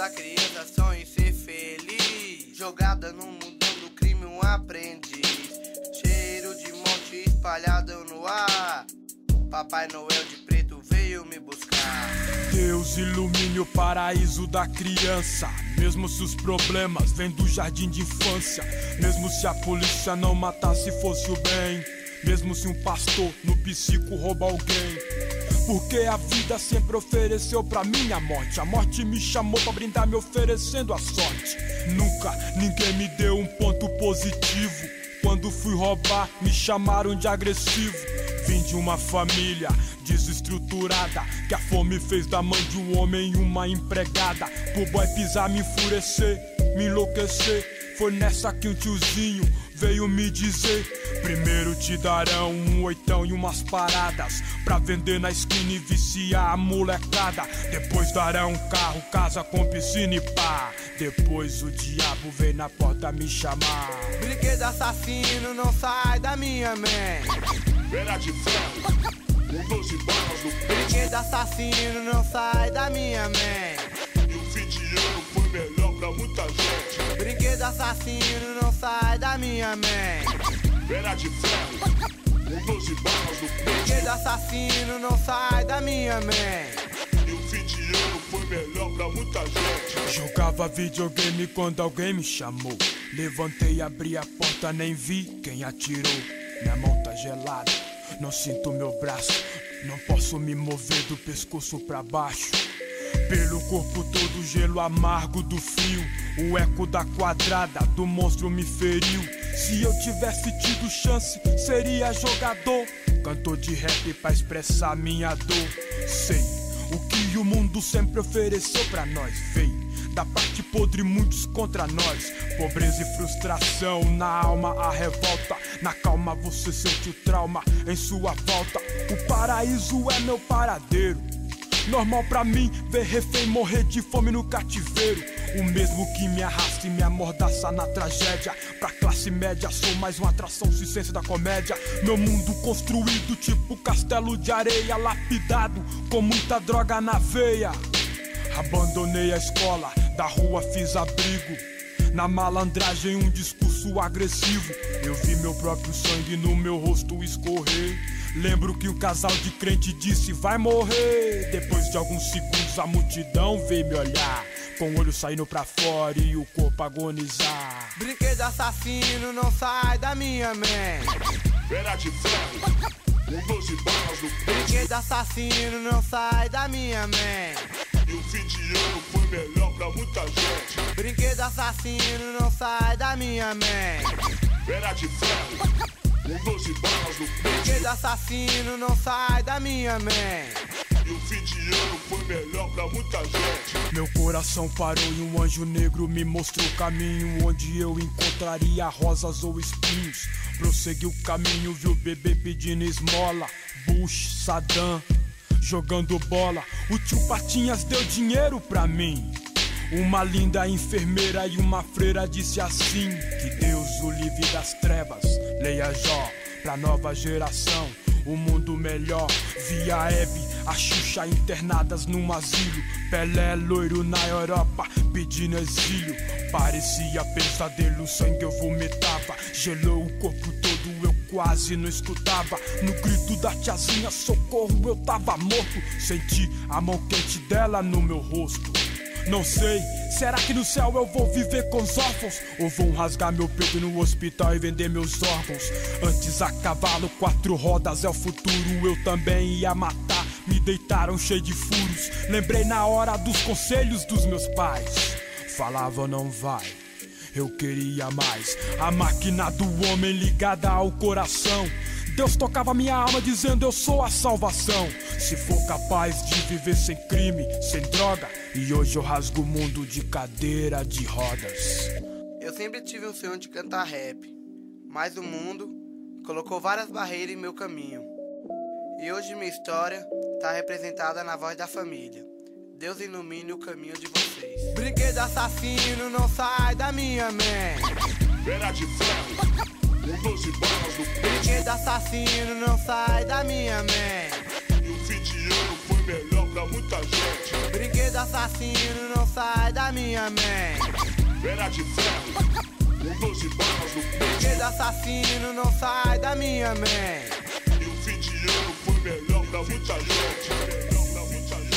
da criança em ser feliz. Jogada no mundo do crime, um aprendiz. Cheiro de morte espalhado no ar. Papai Noel de preto veio me buscar. Deus ilumine o paraíso da criança. Mesmo se os problemas vêm do jardim de infância. Mesmo se a polícia não matasse, fosse o bem. Mesmo se um pastor no psico rouba alguém. Porque a vida sempre ofereceu pra mim a morte. A morte me chamou pra brindar, me oferecendo a sorte. Nunca ninguém me deu um ponto positivo. Quando fui roubar, me chamaram de agressivo. Vim de uma família desestruturada Que a fome fez da mãe de um homem uma empregada Pro boy pisar, me enfurecer, me enlouquecer Foi nessa que um tiozinho veio me dizer Primeiro te darão um oitão e umas paradas. Pra vender na esquina e viciar a molecada. Depois darão um carro, casa com piscina e pá. Depois o diabo vem na porta me chamar. Brinquedo assassino não sai da minha mente. Era de ferro, com 12 balas no peito. Brinquedo assassino não sai da minha mente. E o fim de ano foi melhor pra muita gente. Brinquedo assassino não sai da minha mente Era de ferro, com 12 balas no peito Brinquedo assassino não sai da minha mente E o fim de ano foi melhor pra muita gente Jogava videogame quando alguém me chamou. Levantei, abri a porta, nem vi quem atirou. Minha mão tá gelada, não sinto meu braço. Não posso me mover do pescoço pra baixo. Pelo corpo todo, gelo amargo do frio. O eco da quadrada do monstro me feriu. Se eu tivesse tido chance, seria jogador. Cantor de rap pra expressar minha dor. Sei o que o mundo sempre ofereceu pra nós, veio da parte podre muitos contra nós. Pobreza e frustração na alma, a revolta. Na calma você sente o trauma em sua volta. O paraíso é meu paradeiro. Normal pra mim ver refém morrer de fome no cativeiro. O mesmo que me arrasta e me amordaça na tragédia. Pra classe média, sou mais uma atração ciência da comédia. Meu mundo construído tipo castelo de areia, lapidado com muita droga na veia. Abandonei a escola, da rua fiz abrigo. Na malandragem, um discurso agressivo. Eu vi meu próprio sangue no meu rosto escorrer. Lembro que o casal de crente disse: Vai morrer. Depois de alguns segundos, a multidão veio me olhar. Com o olho saindo pra fora e o corpo agonizar. Brinquedo assassino não sai da minha mente. Era de ferro, com 12 balas no peito. Brinquedo assassino não sai da minha mente. E o fim de ano foi melhor pra muita gente. Brinquedo assassino não sai da minha mente. Era de ferro, com 12 balas no peito. Brinquedo assassino não sai da minha mente O fim de ano foi melhor pra muita gente Meu coração parou e um anjo negro me mostrou o caminho onde eu encontraria rosas ou espinhos. Prossegui o caminho, vi o bebê pedindo esmola. Bush, Saddam, jogando bola. O tio Patinhas deu dinheiro pra mim. Uma linda enfermeira e uma freira disse assim: Que Deus o livre das trevas, leia Jó, pra nova geração. O mundo melhor, via Hebe, a Xuxa internadas num asilo. Pelé loiro na Europa, pedindo exílio. Parecia pesadelo, sangue eu vomitava. Gelou o corpo todo, eu quase não escutava. No grito da tiazinha, socorro, eu tava morto. Senti a mão quente dela no meu rosto. Não sei, será que no céu eu vou viver com os órfãos? Ou vão rasgar meu peito no hospital e vender meus órgãos? Antes a cavalo, quatro rodas é o futuro, eu também ia matar. Me deitaram cheio de furos. Lembrei na hora dos conselhos dos meus pais. Falavam não vai. Eu queria mais. A máquina do homem ligada ao coração. Deus tocava minha alma dizendo eu sou a salvação. Se for capaz de viver sem crime, sem droga, e hoje eu rasgo o mundo de cadeira de rodas. Eu sempre tive um sonho de cantar rap, mas o mundo colocou várias barreiras em meu caminho. E hoje minha história está representada na voz da família. Deus ilumine o caminho de vocês. Brinquedo assassino não sai da minha mente. Era de ferro, com 12 balas no peito Brinquedo assassino não sai da minha mente. E o fim de ano foi melhor pra muita gente Brinquedo assassino não sai da minha mente. Era de ferro, assassino não sai da minha mente. Jimmy, love la mucha love.